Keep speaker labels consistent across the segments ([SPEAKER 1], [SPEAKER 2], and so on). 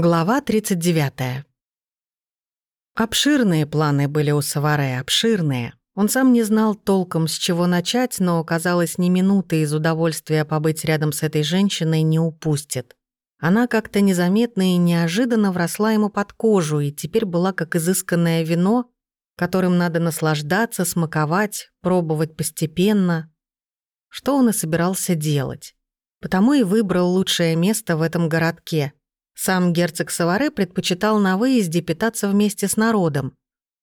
[SPEAKER 1] Глава 39. Обширные планы были у Саваре, обширные. Он сам не знал толком, с чего начать, но, казалось, ни минуты из удовольствия побыть рядом с этой женщиной не упустит. Она как-то незаметно и неожиданно вросла ему под кожу и теперь была как изысканное вино, которым надо наслаждаться, смаковать, пробовать постепенно. Что он и собирался делать. Потому и выбрал лучшее место в этом городке — сам герцог Саваре предпочитал на выезде питаться вместе с народом.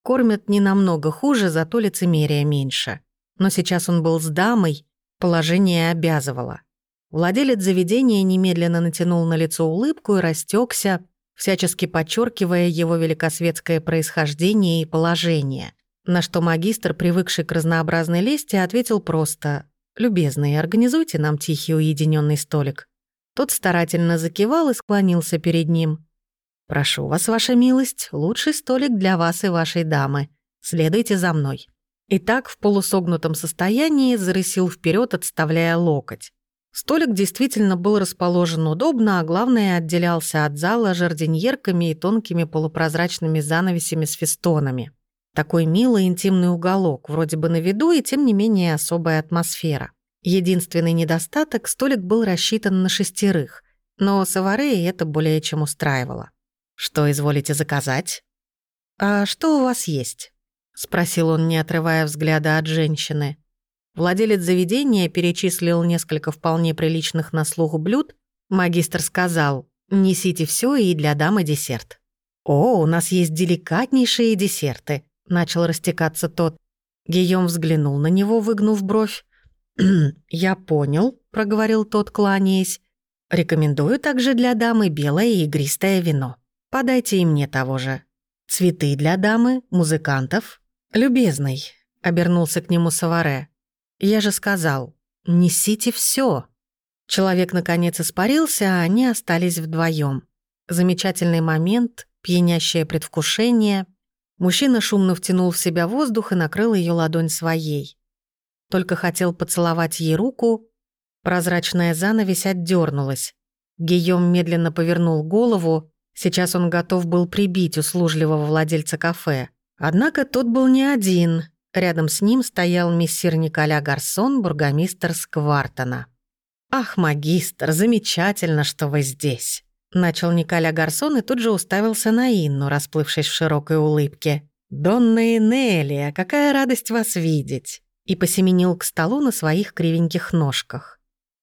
[SPEAKER 1] Кормят не намного хуже, зато лицемерия меньше. Но сейчас он был с дамой, положение обязывало. Владелец заведения немедленно натянул на лицо улыбку и растекся, всячески подчеркивая его великосветское происхождение и положение. На что магистр, привыкший к разнообразной лести, ответил просто «Любезный, организуйте нам тихий уединенный столик». Тот старательно закивал и склонился перед ним. «Прошу вас, ваша милость, лучший столик для вас и вашей дамы. Следуйте за мной». И так в полусогнутом состоянии зарысил вперед, отставляя локоть. Столик действительно был расположен удобно, а главное, отделялся от зала жардиньерками и тонкими полупрозрачными занавесями с фестонами. Такой милый интимный уголок, вроде бы на виду, и тем не менее особая атмосфера. Единственный недостаток — столик был рассчитан на шестерых, но Савареи это более чем устраивало. «Что изволите заказать?» «А что у вас есть?» — спросил он, не отрывая взгляда от женщины. Владелец заведения перечислил несколько вполне приличных на слух блюд. Магистр сказал, «Несите все и для дамы десерт». «О, у нас есть деликатнейшие десерты», — начал растекаться тот. Гийом взглянул на него, выгнув бровь. «Я понял», — проговорил тот, кланяясь. «Рекомендую также для дамы белое и игристое вино. Подайте и мне того же. Цветы для дамы, музыкантов». «Любезный», — обернулся к нему Саваре. «Я же сказал, несите все. Человек, наконец, испарился, а они остались вдвоем. Замечательный момент, пьянящее предвкушение. Мужчина шумно втянул в себя воздух и накрыл ее ладонь своей. Только хотел поцеловать ей руку, прозрачная занавесь отдернулась. Гийом медленно повернул голову, сейчас он готов был прибить услужливого владельца кафе. Однако тот был не один. Рядом с ним стоял мессир Николя Гарсон, бургомистр Сквартона. «Ах, магистр, замечательно, что вы здесь!» Начал Николя Гарсон и тут же уставился на Инну, расплывшись в широкой улыбке. «Донна Энелия, какая радость вас видеть!» И посеменил к столу на своих кривеньких ножках.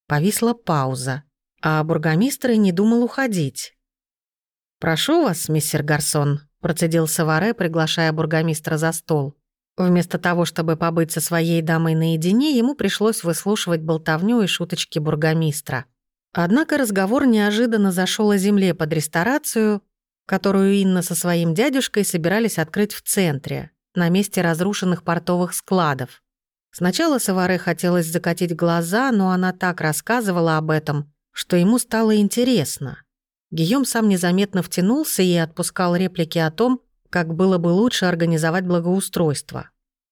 [SPEAKER 1] Повисла пауза, а бургомистр и не думал уходить. «Прошу вас, мистер Гарсон», — процедил Саваре, приглашая бургомистра за стол. Вместо того, чтобы побыть со своей дамой наедине, ему пришлось выслушивать болтовню и шуточки бургомистра. Однако разговор неожиданно зашел о земле под ресторацию, которую Инна со своим дядюшкой собирались открыть в центре, на месте разрушенных портовых складов. Сначала Саваре хотелось закатить глаза, но она так рассказывала об этом, что ему стало интересно. Гийом сам незаметно втянулся и отпускал реплики о том, как было бы лучше организовать благоустройство.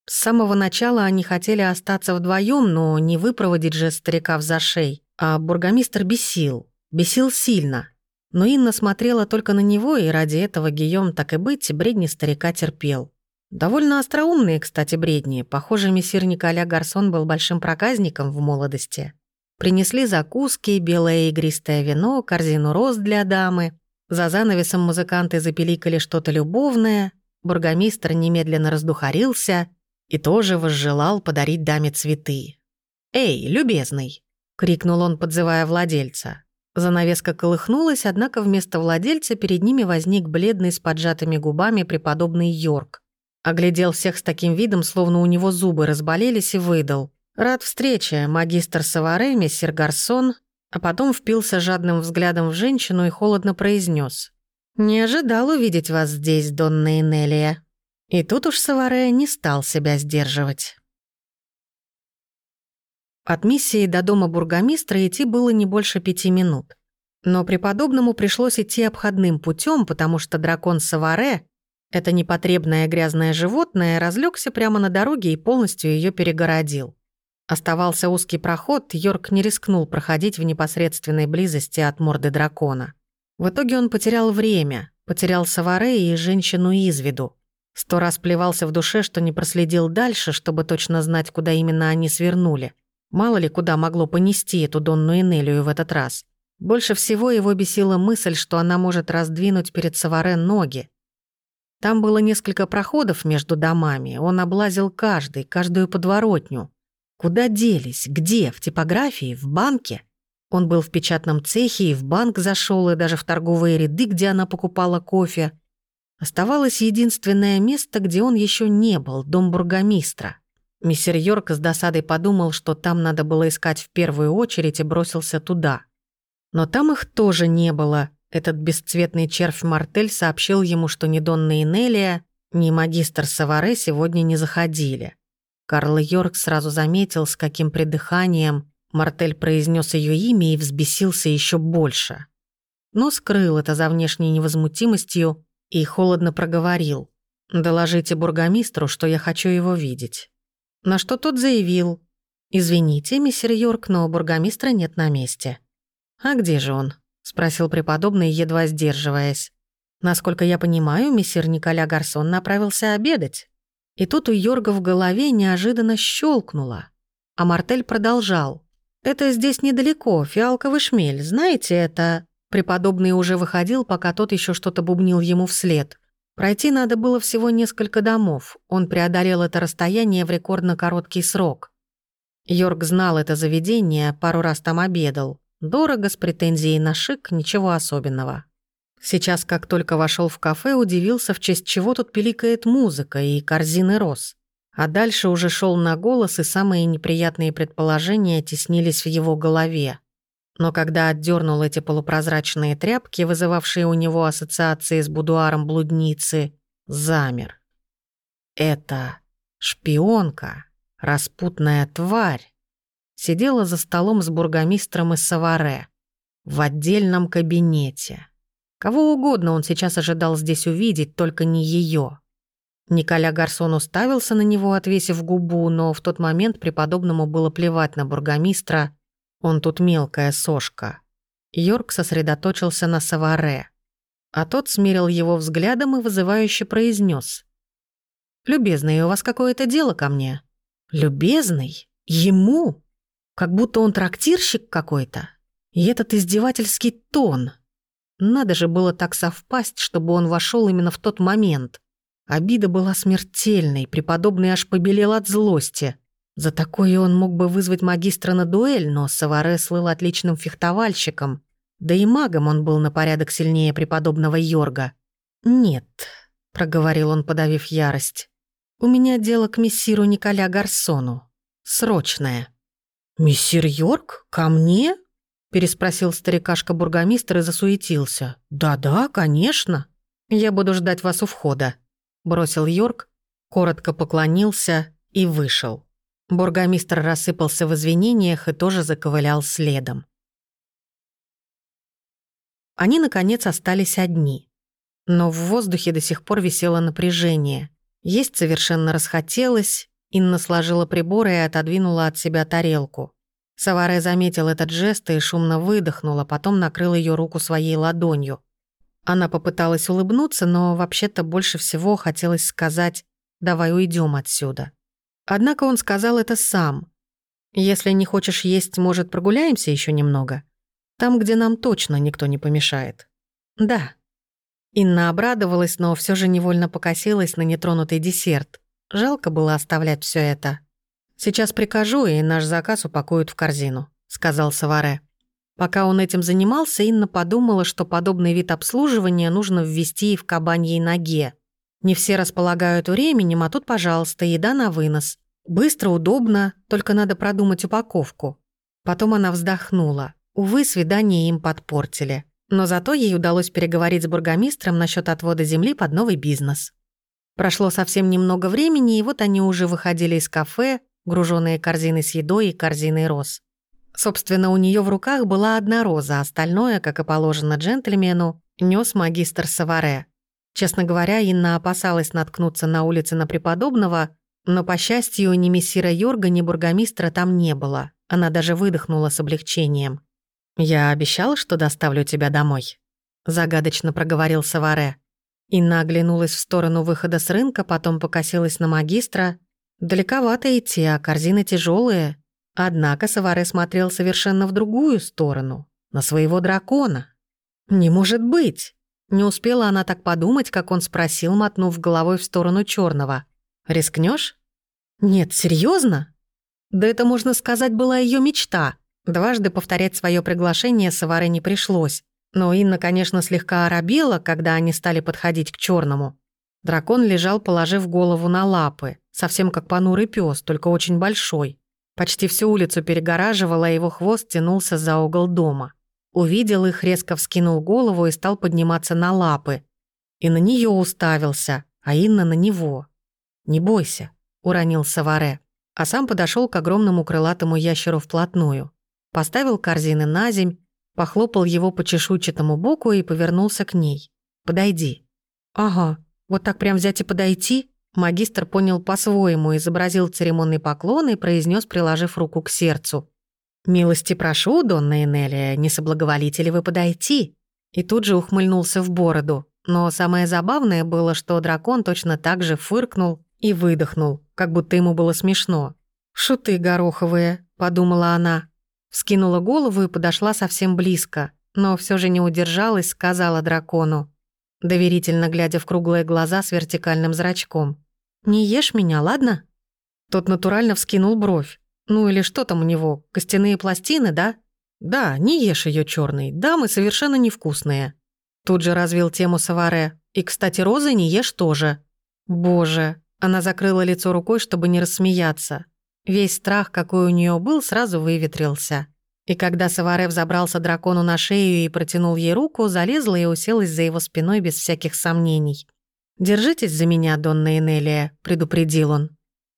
[SPEAKER 1] С самого начала они хотели остаться вдвоем, но не выпроводить же старика в зашей, а бургомистр бесил. Бесил сильно. Но Инна смотрела только на него, и ради этого Гийом, так и быть, бредни старика терпел. Довольно остроумные, кстати, бредни. Похоже, мессир Николя Гарсон был большим проказником в молодости. Принесли закуски, белое игристое вино, корзину роз для дамы. За занавесом музыканты запеликали что-то любовное. Бургомистр немедленно раздухарился и тоже возжелал подарить даме цветы. «Эй, любезный!» — крикнул он, подзывая владельца. Занавеска колыхнулась, однако вместо владельца перед ними возник бледный с поджатыми губами преподобный Йорк. Оглядел всех с таким видом, словно у него зубы разболелись, и выдал. «Рад встрече, магистр Саваре, мессир Гарсон», а потом впился жадным взглядом в женщину и холодно произнес: «Не ожидал увидеть вас здесь, Донна Энелия». И тут уж Саваре не стал себя сдерживать. От миссии до дома бургомистра идти было не больше пяти минут. Но преподобному пришлось идти обходным путем, потому что дракон Саваре это непотребное грязное животное разлегся прямо на дороге и полностью ее перегородил. Оставался узкий проход, Йорк не рискнул проходить в непосредственной близости от морды дракона. В итоге он потерял время, потерял Саваре и женщину из виду. Сто раз плевался в душе, что не проследил дальше, чтобы точно знать, куда именно они свернули. Мало ли, куда могло понести эту Донну Энелию в этот раз. Больше всего его бесила мысль, что она может раздвинуть перед Саваре ноги. Там было несколько проходов между домами, он облазил каждый, каждую подворотню. Куда делись? Где? В типографии? В банке? Он был в печатном цехе и в банк зашел, и даже в торговые ряды, где она покупала кофе. Оставалось единственное место, где он еще не был, дом бургомистра. Мистер Йорк с досадой подумал, что там надо было искать в первую очередь и бросился туда. Но там их тоже не было. Этот бесцветный червь Мартель сообщил ему, что ни Донна Инелия, ни магистр Саваре сегодня не заходили. Карл Йорк сразу заметил, с каким придыханием Мартель произнес ее имя и взбесился еще больше. Но скрыл это за внешней невозмутимостью и холодно проговорил. «Доложите бургомистру, что я хочу его видеть». На что тот заявил. «Извините, мистер Йорк, но бургомистра нет на месте». «А где же он?» — спросил преподобный, едва сдерживаясь. «Насколько я понимаю, мессир Николя Гарсон направился обедать». И тут у Йорга в голове неожиданно щелкнуло. А Мартель продолжал. «Это здесь недалеко, фиалковый шмель, знаете, это...» Преподобный уже выходил, пока тот еще что-то бубнил ему вслед. Пройти надо было всего несколько домов. Он преодолел это расстояние в рекордно короткий срок. Йорк знал это заведение, пару раз там обедал. Дорого, с претензией на шик, ничего особенного. Сейчас, как только вошел в кафе, удивился, в честь чего тут пиликает музыка и корзины роз. А дальше уже шел на голос, и самые неприятные предположения теснились в его голове. Но когда отдернул эти полупрозрачные тряпки, вызывавшие у него ассоциации с будуаром блудницы, замер. Это шпионка, распутная тварь сидела за столом с бургомистром из Саваре в отдельном кабинете. Кого угодно он сейчас ожидал здесь увидеть, только не ее. Николя Гарсон уставился на него, отвесив губу, но в тот момент преподобному было плевать на бургомистра. Он тут мелкая сошка. Йорк сосредоточился на Саваре. А тот смирил его взглядом и вызывающе произнес: «Любезный, у вас какое-то дело ко мне?» «Любезный? Ему?» Как будто он трактирщик какой-то. И этот издевательский тон. Надо же было так совпасть, чтобы он вошел именно в тот момент. Обида была смертельной, преподобный аж побелел от злости. За такое он мог бы вызвать магистра на дуэль, но Саваре слыл отличным фехтовальщиком. Да и магом он был на порядок сильнее преподобного Йорга. «Нет», — проговорил он, подавив ярость, — «у меня дело к мессиру Николя Гарсону. Срочное». «Мессир Йорк? Ко мне?» – переспросил старикашка-бургомистр и засуетился. «Да-да, конечно. Я буду ждать вас у входа», – бросил Йорк, коротко поклонился и вышел. Бургомистр рассыпался в извинениях и тоже заковылял следом. Они, наконец, остались одни. Но в воздухе до сих пор висело напряжение. Есть совершенно расхотелось, Инна сложила приборы и отодвинула от себя тарелку. Саваре заметил этот жест и шумно выдохнула, потом накрыл ее руку своей ладонью. Она попыталась улыбнуться, но вообще-то больше всего хотелось сказать «давай уйдем отсюда». Однако он сказал это сам. «Если не хочешь есть, может, прогуляемся еще немного? Там, где нам точно никто не помешает». «Да». Инна обрадовалась, но все же невольно покосилась на нетронутый десерт. Жалко было оставлять все это. «Сейчас прикажу, и наш заказ упакуют в корзину», — сказал Саваре. Пока он этим занимался, Инна подумала, что подобный вид обслуживания нужно ввести и в кабаньей ноге. Не все располагают временем, а тут, пожалуйста, еда на вынос. Быстро, удобно, только надо продумать упаковку. Потом она вздохнула. Увы, свидание им подпортили. Но зато ей удалось переговорить с бургомистром насчет отвода земли под новый бизнес. Прошло совсем немного времени, и вот они уже выходили из кафе, груженные корзины с едой и корзиной роз. Собственно, у нее в руках была одна роза, остальное, как и положено джентльмену, нес магистр Саваре. Честно говоря, Инна опасалась наткнуться на улице на преподобного, но, по счастью, ни мессира Йорга, ни бургомистра там не было. Она даже выдохнула с облегчением. «Я обещала, что доставлю тебя домой». — загадочно проговорил Саваре. Инна оглянулась в сторону выхода с рынка, потом покосилась на магистра. Далековато идти, а корзины тяжелые. Однако Саваре смотрел совершенно в другую сторону, на своего дракона. «Не может быть!» Не успела она так подумать, как он спросил, мотнув головой в сторону черного. Рискнешь? «Нет, серьезно? Да это, можно сказать, была ее мечта. Дважды повторять свое приглашение Саваре не пришлось. Но Инна, конечно, слегка оробела, когда они стали подходить к черному. Дракон лежал, положив голову на лапы, совсем как понурый пес, только очень большой. Почти всю улицу перегораживала, его хвост тянулся за угол дома. Увидел их, резко вскинул голову и стал подниматься на лапы. И на нее уставился, а Инна на него. «Не бойся», — уронил Саваре, а сам подошел к огромному крылатому ящеру вплотную. Поставил корзины на земь, Похлопал его по чешуйчатому боку и повернулся к ней. «Подойди». «Ага, вот так прям взять и подойти?» Магистр понял по-своему, изобразил церемонный поклон и произнес, приложив руку к сердцу. «Милости прошу, Донна Энелия, не соблаговолите ли вы подойти?» И тут же ухмыльнулся в бороду. Но самое забавное было, что дракон точно так же фыркнул и выдохнул, как будто ему было смешно. «Шуты гороховые», — подумала она. Вскинула голову и подошла совсем близко, но все же не удержалась, сказала дракону, доверительно глядя в круглые глаза с вертикальным зрачком. «Не ешь меня, ладно?» Тот натурально вскинул бровь. «Ну или что там у него, костяные пластины, да?» «Да, не ешь ее черный, дамы совершенно невкусные». Тут же развил тему Саваре. «И, кстати, розы не ешь тоже». «Боже!» Она закрыла лицо рукой, чтобы не рассмеяться. Весь страх, какой у нее был, сразу выветрился. И когда Саварев забрался дракону на шею и протянул ей руку, залезла и уселась за его спиной без всяких сомнений. «Держитесь за меня, Донна Энелия», — предупредил он.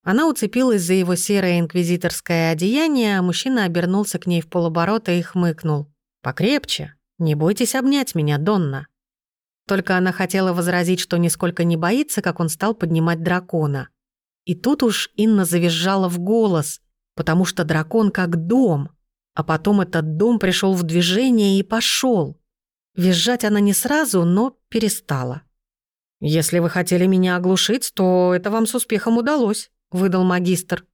[SPEAKER 1] Она уцепилась за его серое инквизиторское одеяние, а мужчина обернулся к ней в полоборота и хмыкнул. «Покрепче. Не бойтесь обнять меня, Донна». Только она хотела возразить, что нисколько не боится, как он стал поднимать дракона. И тут уж Инна завизжала в голос, потому что дракон как дом. А потом этот дом пришел в движение и пошел. Визжать она не сразу, но перестала. «Если вы хотели меня оглушить, то это вам с успехом удалось», — выдал магистр.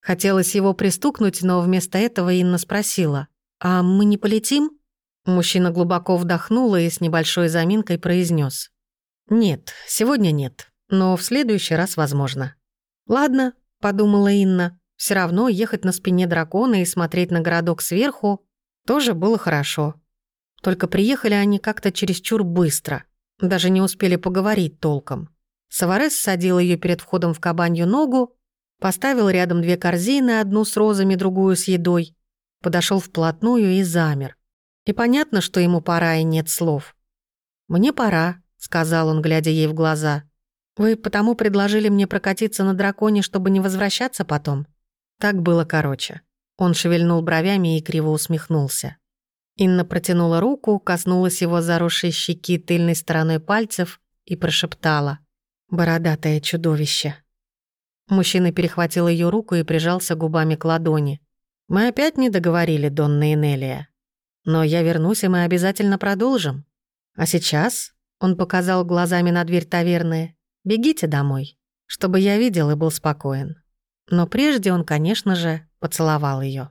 [SPEAKER 1] Хотелось его пристукнуть, но вместо этого Инна спросила. «А мы не полетим?» Мужчина глубоко вдохнул и с небольшой заминкой произнес: «Нет, сегодня нет, но в следующий раз возможно». «Ладно», — подумала Инна, все равно ехать на спине дракона и смотреть на городок сверху тоже было хорошо. Только приехали они как-то чересчур быстро, даже не успели поговорить толком. Саварес садил ее перед входом в кабанью ногу, поставил рядом две корзины, одну с розами, другую с едой, подошел вплотную и замер. И понятно, что ему пора и нет слов. «Мне пора», — сказал он, глядя ей в глаза. Вы потому предложили мне прокатиться на драконе, чтобы не возвращаться потом? Так было короче. Он шевельнул бровями и криво усмехнулся. Инна протянула руку, коснулась его заросшей щеки тыльной стороной пальцев и прошептала. «Бородатое чудовище». Мужчина перехватил ее руку и прижался губами к ладони. «Мы опять не договорили, Донна Энелия. Но я вернусь, и мы обязательно продолжим. А сейчас...» — он показал глазами на дверь таверны. Бегите домой, чтобы я видел и был спокоен. Но прежде он, конечно же, поцеловал ее.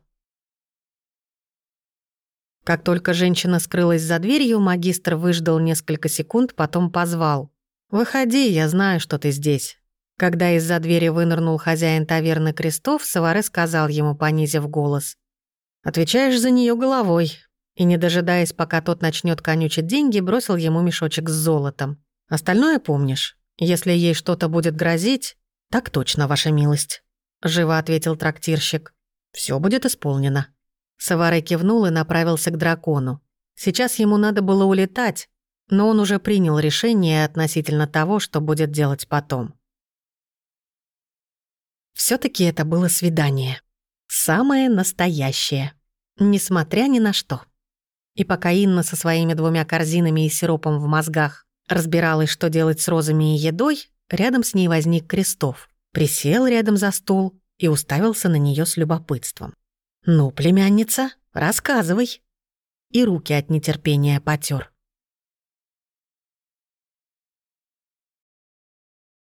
[SPEAKER 1] Как только женщина скрылась за дверью, магистр выждал несколько секунд, потом позвал. «Выходи, я знаю, что ты здесь». Когда из-за двери вынырнул хозяин таверны Крестов, Саваре сказал ему, понизив голос. «Отвечаешь за нее головой». И, не дожидаясь, пока тот начнет конючить деньги, бросил ему мешочек с золотом. «Остальное помнишь?» Если ей что-то будет грозить, так точно, ваша милость», — живо ответил трактирщик. Все будет исполнено». Саварой кивнул и направился к дракону. Сейчас ему надо было улетать, но он уже принял решение относительно того, что будет делать потом. все таки это было свидание. Самое настоящее. Несмотря ни на что. И пока Инна со своими двумя корзинами и сиропом в мозгах Разбиралась, что делать с розами и едой, рядом с ней возник Крестов. Присел рядом за стол и уставился на нее с любопытством. «Ну, племянница, рассказывай». И руки от нетерпения потер.